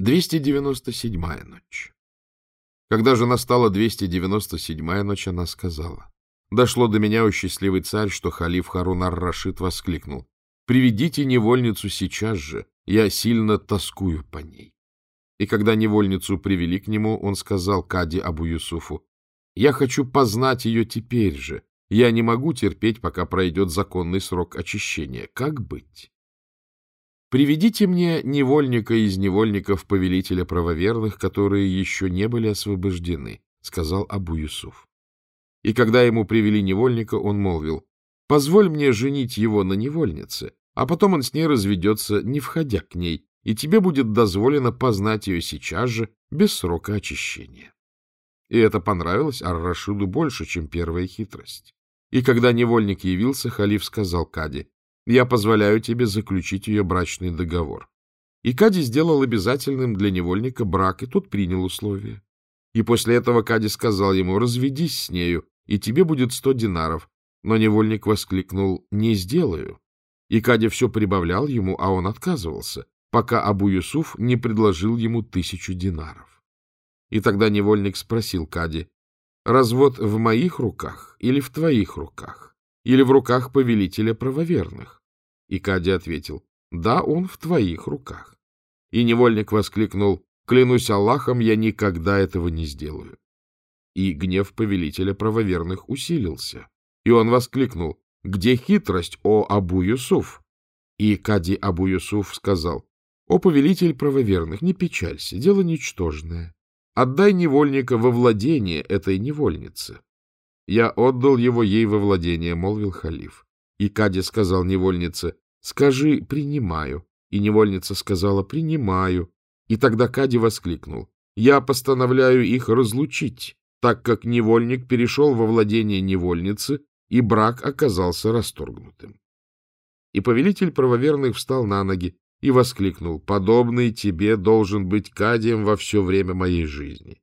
297-я ночь. Когда же настала 297-я ночь, она сказала. Дошло до меня, о счастливый царь, что халиф Харун ар-Рашид воскликнул. «Приведите невольницу сейчас же, я сильно тоскую по ней». И когда невольницу привели к нему, он сказал Кади Абу Юсуфу, «Я хочу познать ее теперь же. Я не могу терпеть, пока пройдет законный срок очищения. Как быть?» Приведите мне невольника из невольников повелителя правоверных, которые еще не были освобождены, — сказал Абу Юсуф. И когда ему привели невольника, он молвил, — позволь мне женить его на невольнице, а потом он с ней разведется, не входя к ней, и тебе будет дозволено познать ее сейчас же, без срока очищения. И это понравилось Ар-Рашиду больше, чем первая хитрость. И когда невольник явился, халиф сказал Кади, я позволяю тебе заключить ее брачный договор. И Кади сделал обязательным для невольника брак, и тот принял условия. И после этого Кади сказал ему, разведись с нею, и тебе будет сто динаров. Но невольник воскликнул, не сделаю. И Кади все прибавлял ему, а он отказывался, пока Абу Юсуф не предложил ему тысячу динаров. И тогда невольник спросил Кади, развод в моих руках или в твоих руках? Или в руках повелителя правоверных? И Кади ответил, да, он в твоих руках. И невольник воскликнул, клянусь Аллахом, я никогда этого не сделаю. И гнев повелителя правоверных усилился. И он воскликнул, где хитрость, о Абу Юсуф? И Кади Абу Юсуф сказал, о повелитель правоверных, не печалься, дело ничтожное. Отдай невольника во владение этой невольницы. Я отдал его ей во владение, — молвил халиф. И Кади сказал невольнице, — скажи, принимаю. И невольница сказала, — принимаю. И тогда Кади воскликнул, — я постановляю их разлучить, так как невольник перешел во владение невольницы, и брак оказался расторгнутым. И повелитель правоверных встал на ноги и воскликнул, — подобный тебе должен быть Кадием во все время моей жизни.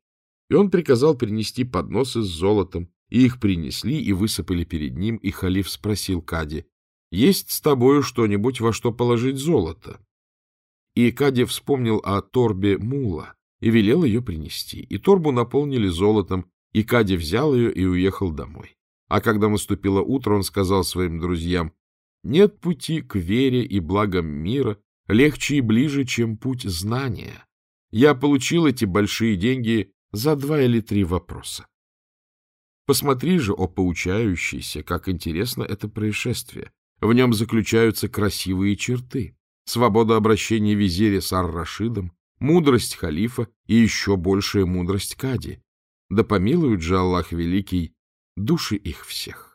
И он приказал принести подносы с золотом, их принесли и высыпали перед ним, и халиф спросил Кади, «Есть с тобою что-нибудь, во что положить золото?» И Кади вспомнил о торбе мула и велел ее принести. И торбу наполнили золотом, и Кади взял ее и уехал домой. А когда наступило утро, он сказал своим друзьям, «Нет пути к вере и благам мира легче и ближе, чем путь знания. Я получил эти большие деньги за два или три вопроса. Посмотри же, о поучающийся, как интересно это происшествие. В нем заключаются красивые черты. Свобода обращения визиря с Ар-Рашидом, мудрость халифа и еще большая мудрость Кади. Да помилует же Аллах Великий души их всех.